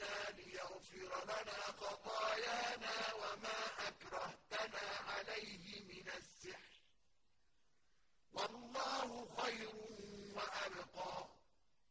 رَبِّنَا لِيَغْفِرَ لَنَا خَطَايَانَا وَمَا أَكْرَهْتَنَا عَلَيْهِ مِنَ السِّحْرِ ۗ. وَاللَّهُ خَيْرٌ